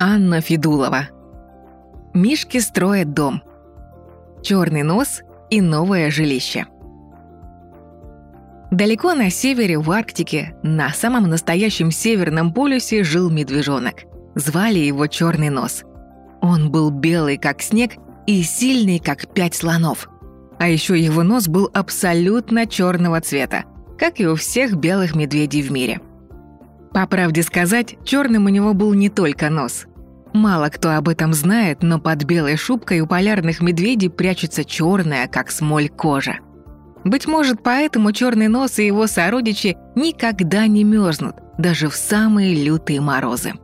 Анна Федулова. Мишки строят дом. Черный нос и новое жилище. Далеко на севере, в Арктике, на самом настоящем северном полюсе жил медвежонок. Звали его Черный нос. Он был белый, как снег, и сильный, как пять слонов. А еще его нос был абсолютно черного цвета, как и у всех белых медведей в мире. По правде сказать, черным у него был не только нос. Мало кто об этом знает, но под белой шубкой у полярных медведей прячется черная, как смоль, кожа. Быть может, поэтому черный нос и его сородичи никогда не мерзнут, даже в самые лютые морозы.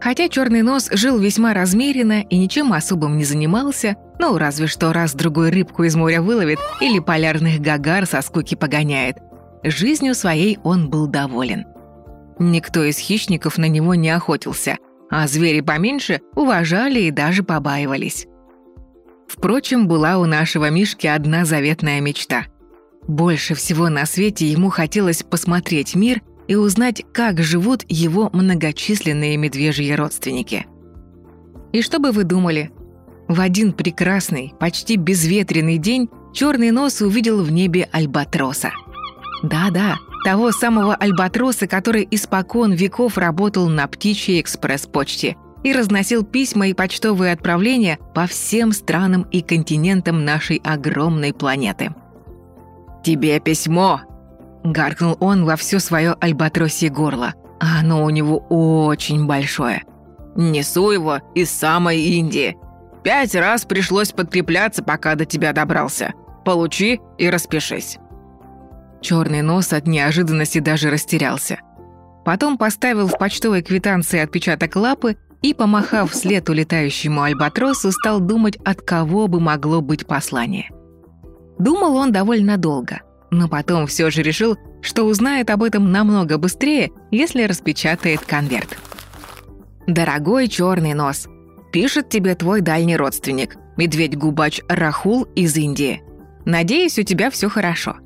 Хотя черный нос жил весьма размеренно и ничем особым не занимался, ну, разве что раз-другой рыбку из моря выловит или полярных гагар со скуки погоняет. Жизнью своей он был доволен. Никто из хищников на него не охотился, а звери поменьше уважали и даже побаивались. Впрочем, была у нашего Мишки одна заветная мечта. Больше всего на свете ему хотелось посмотреть мир и узнать, как живут его многочисленные медвежьи родственники. И что бы вы думали? В один прекрасный, почти безветренный день черный нос увидел в небе альбатроса. Да-да, того самого альбатроса, который испокон веков работал на птичьей экспресс-почте – и разносил письма и почтовые отправления по всем странам и континентам нашей огромной планеты. «Тебе письмо!» – гаркнул он во все свое альбатросье горло, а оно у него очень большое. «Несу его из самой Индии. Пять раз пришлось подкрепляться, пока до тебя добрался. Получи и распишись». Черный нос от неожиданности даже растерялся. Потом поставил в почтовой квитанции отпечаток лапы и, помахав вслед улетающему альбатросу, стал думать, от кого бы могло быть послание. Думал он довольно долго, но потом все же решил, что узнает об этом намного быстрее, если распечатает конверт. «Дорогой черный нос, пишет тебе твой дальний родственник, медведь-губач Рахул из Индии. Надеюсь, у тебя все хорошо.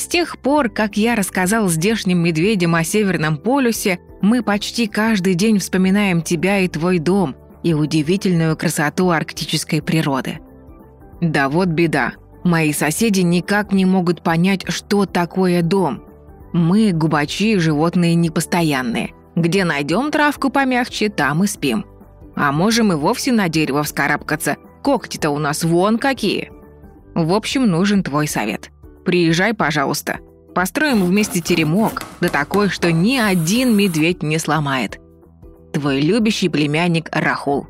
С тех пор, как я рассказал здешним медведям о Северном полюсе, мы почти каждый день вспоминаем тебя и твой дом, и удивительную красоту арктической природы. Да вот беда. Мои соседи никак не могут понять, что такое дом. Мы, губачи, животные непостоянные. Где найдем травку помягче, там и спим. А можем и вовсе на дерево вскарабкаться. Когти-то у нас вон какие. В общем, нужен твой совет. Приезжай, пожалуйста. Построим вместе теремок, да такой, что ни один медведь не сломает. Твой любящий племянник Рахул.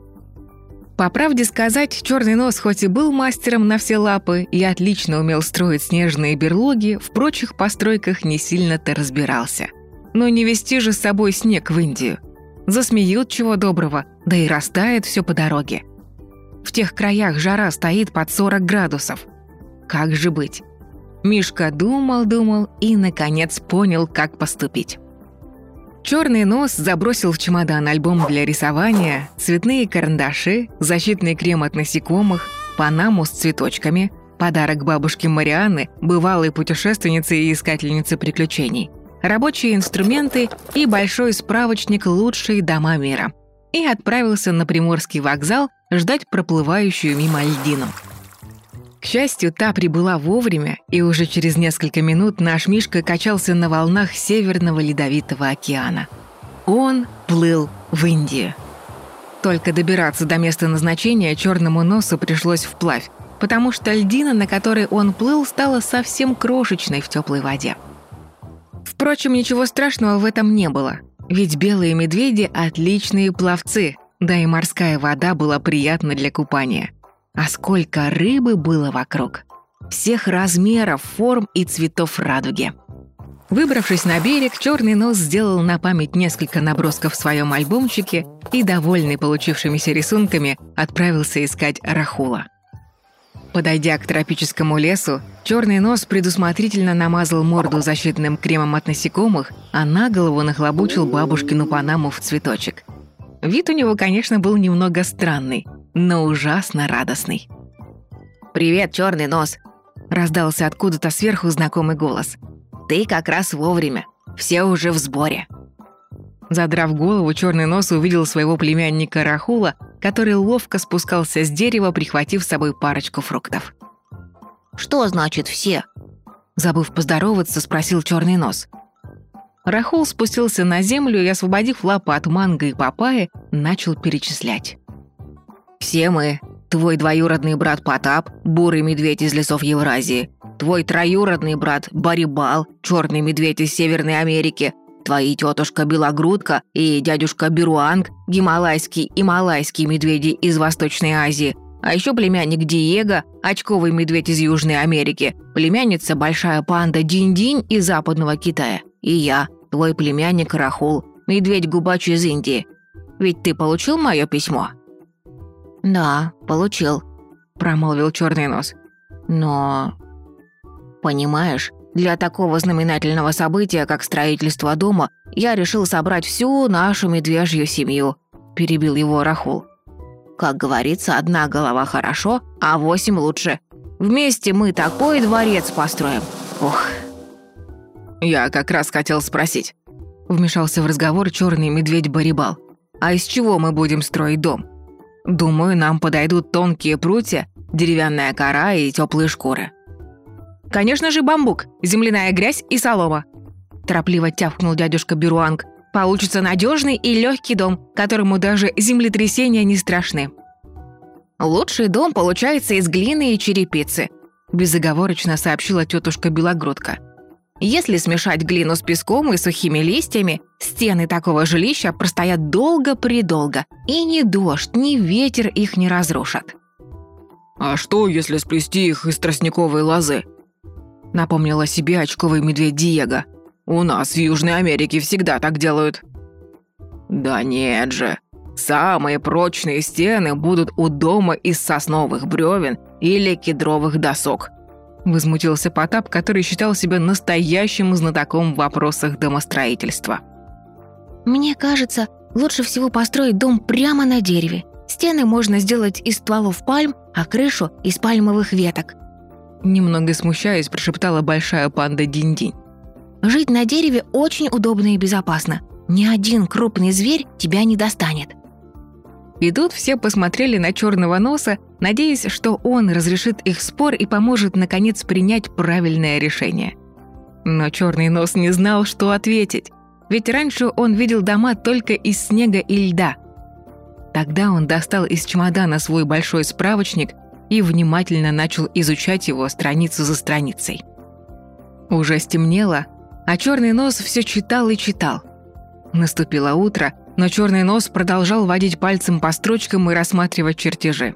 По правде сказать, черный нос хоть и был мастером на все лапы и отлично умел строить снежные берлоги, в прочих постройках не сильно-то разбирался. Но не вести же с собой снег в Индию. Засмеют чего доброго, да и растает все по дороге. В тех краях жара стоит под 40 градусов. Как же быть? Мишка думал-думал и, наконец, понял, как поступить. Черный нос забросил в чемодан альбом для рисования, цветные карандаши, защитный крем от насекомых, панаму с цветочками, подарок бабушке Марианны, бывалой путешественнице и искательнице приключений, рабочие инструменты и большой справочник «Лучшие дома мира». И отправился на Приморский вокзал ждать проплывающую мимо льдину. К счастью, та прибыла вовремя, и уже через несколько минут наш Мишка качался на волнах Северного Ледовитого океана. Он плыл в Индию. Только добираться до места назначения черному носу пришлось вплавь, потому что льдина, на которой он плыл, стала совсем крошечной в теплой воде. Впрочем, ничего страшного в этом не было, ведь белые медведи – отличные пловцы, да и морская вода была приятна для купания – а сколько рыбы было вокруг. Всех размеров, форм и цветов радуги. Выбравшись на берег, черный нос сделал на память несколько набросков в своем альбомчике и, довольный получившимися рисунками, отправился искать Рахула. Подойдя к тропическому лесу, черный нос предусмотрительно намазал морду защитным кремом от насекомых, а на голову нахлобучил бабушкину панаму в цветочек. Вид у него, конечно, был немного странный – но ужасно радостный. «Привет, черный нос!» — раздался откуда-то сверху знакомый голос. «Ты как раз вовремя. Все уже в сборе». Задрав голову, черный нос увидел своего племянника Рахула, который ловко спускался с дерева, прихватив с собой парочку фруктов. «Что значит все?» Забыв поздороваться, спросил черный нос. Рахул спустился на землю и, освободив лапы от манго и папайи, начал перечислять. «Все мы. Твой двоюродный брат Потап, бурый медведь из лесов Евразии. Твой троюродный брат Барибал, черный медведь из Северной Америки. Твои тетушка Белогрудка и дядюшка Беруанг, гималайский и малайский медведи из Восточной Азии. А еще племянник Диего, очковый медведь из Южной Америки, племянница большая панда Динь-Динь из Западного Китая. И я, твой племянник Рахул, медведь-губач из Индии. Ведь ты получил мое письмо?» «Да, получил», — промолвил черный нос. «Но...» «Понимаешь, для такого знаменательного события, как строительство дома, я решил собрать всю нашу медвежью семью», — перебил его Рахул. «Как говорится, одна голова хорошо, а восемь лучше. Вместе мы такой дворец построим. Ух!» «Я как раз хотел спросить», — вмешался в разговор черный медведь Барибал. «А из чего мы будем строить дом?» Думаю, нам подойдут тонкие прутья, деревянная кора и теплые шкуры. Конечно же, бамбук, земляная грязь и солома. Торопливо тявкнул дядюшка Беруанг. Получится надежный и легкий дом, которому даже землетрясения не страшны. Лучший дом получается из глины и черепицы, безоговорочно сообщила тетушка Белогрудка. Если смешать глину с песком и сухими листьями, стены такого жилища простоят долго-предолго, и ни дождь, ни ветер их не разрушат. «А что, если сплести их из тростниковой лозы?» Напомнила себе очковый медведь Диего. «У нас в Южной Америке всегда так делают». «Да нет же. Самые прочные стены будут у дома из сосновых бревен или кедровых досок», Возмутился Потап, который считал себя настоящим знатоком в вопросах домостроительства. «Мне кажется, лучше всего построить дом прямо на дереве. Стены можно сделать из стволов пальм, а крышу – из пальмовых веток». Немного смущаясь, прошептала большая панда Динь-Динь. «Жить на дереве очень удобно и безопасно. Ни один крупный зверь тебя не достанет». И тут все посмотрели на черного носа, надеясь, что он разрешит их спор и поможет, наконец, принять правильное решение. Но черный нос не знал, что ответить, ведь раньше он видел дома только из снега и льда. Тогда он достал из чемодана свой большой справочник и внимательно начал изучать его страницу за страницей. Уже стемнело, а черный нос все читал и читал. Наступило утро, но черный нос продолжал водить пальцем по строчкам и рассматривать чертежи.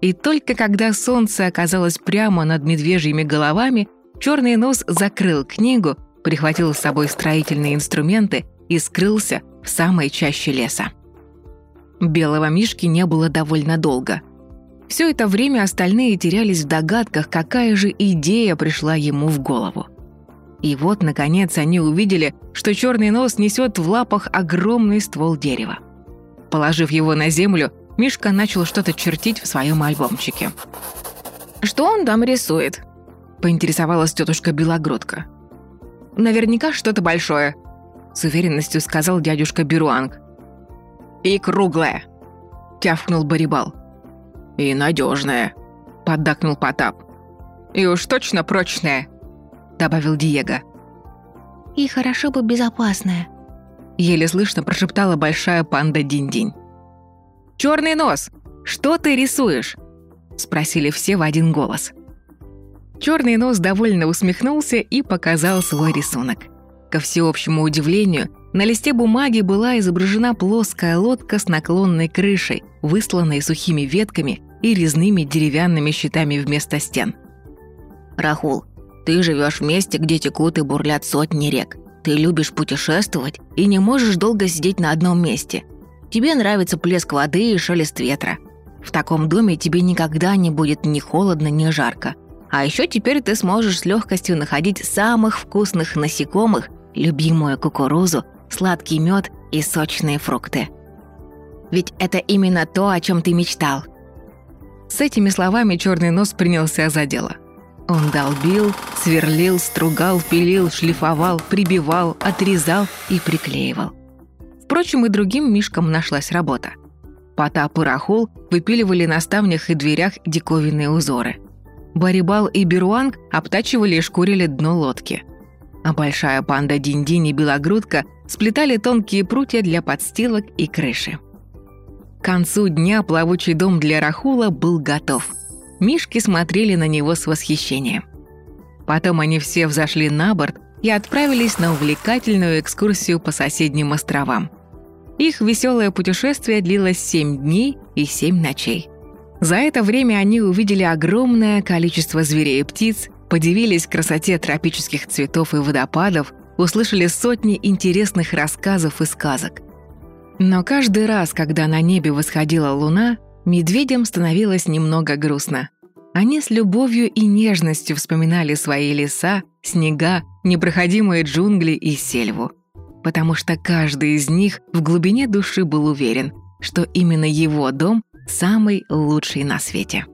И только когда солнце оказалось прямо над медвежьими головами, черный нос закрыл книгу, прихватил с собой строительные инструменты и скрылся в самой чаще леса. Белого мишки не было довольно долго. Все это время остальные терялись в догадках, какая же идея пришла ему в голову. И вот, наконец, они увидели, что черный нос несет в лапах огромный ствол дерева. Положив его на землю, Мишка начал что-то чертить в своем альбомчике. «Что он там рисует?» – поинтересовалась тетушка Белогрудка. «Наверняка что-то большое», – с уверенностью сказал дядюшка Беруанг. «И круглое», – тявкнул Барибал. «И надежное», – поддакнул Потап. «И уж точно прочное», — добавил Диего. «И хорошо бы безопасная», — еле слышно прошептала большая панда Динь-Динь. «Черный нос! Что ты рисуешь?» — спросили все в один голос. Черный нос довольно усмехнулся и показал свой рисунок. Ко всеобщему удивлению, на листе бумаги была изображена плоская лодка с наклонной крышей, высланной сухими ветками и резными деревянными щитами вместо стен. «Рахул, ты живешь в месте, где текут и бурлят сотни рек. Ты любишь путешествовать и не можешь долго сидеть на одном месте. Тебе нравится плеск воды и шелест ветра. В таком доме тебе никогда не будет ни холодно, ни жарко. А еще теперь ты сможешь с легкостью находить самых вкусных насекомых, любимую кукурузу, сладкий мед и сочные фрукты. Ведь это именно то, о чем ты мечтал. С этими словами черный нос принялся за дело. Он долбил, сверлил, стругал, пилил, шлифовал, прибивал, отрезал и приклеивал. Впрочем, и другим мишкам нашлась работа. Потап и Рахул выпиливали на ставнях и дверях диковинные узоры. Барибал и Беруанг обтачивали и шкурили дно лодки. А большая панда Динь-Динь и Белогрудка сплетали тонкие прутья для подстилок и крыши. К концу дня плавучий дом для Рахула был готов. Мишки смотрели на него с восхищением. Потом они все взошли на борт и отправились на увлекательную экскурсию по соседним островам. Их веселое путешествие длилось семь дней и семь ночей. За это время они увидели огромное количество зверей и птиц, подивились красоте тропических цветов и водопадов, услышали сотни интересных рассказов и сказок. Но каждый раз, когда на небе восходила луна, медведям становилось немного грустно. Они с любовью и нежностью вспоминали свои леса, снега, непроходимые джунгли и сельву. Потому что каждый из них в глубине души был уверен, что именно его дом самый лучший на свете.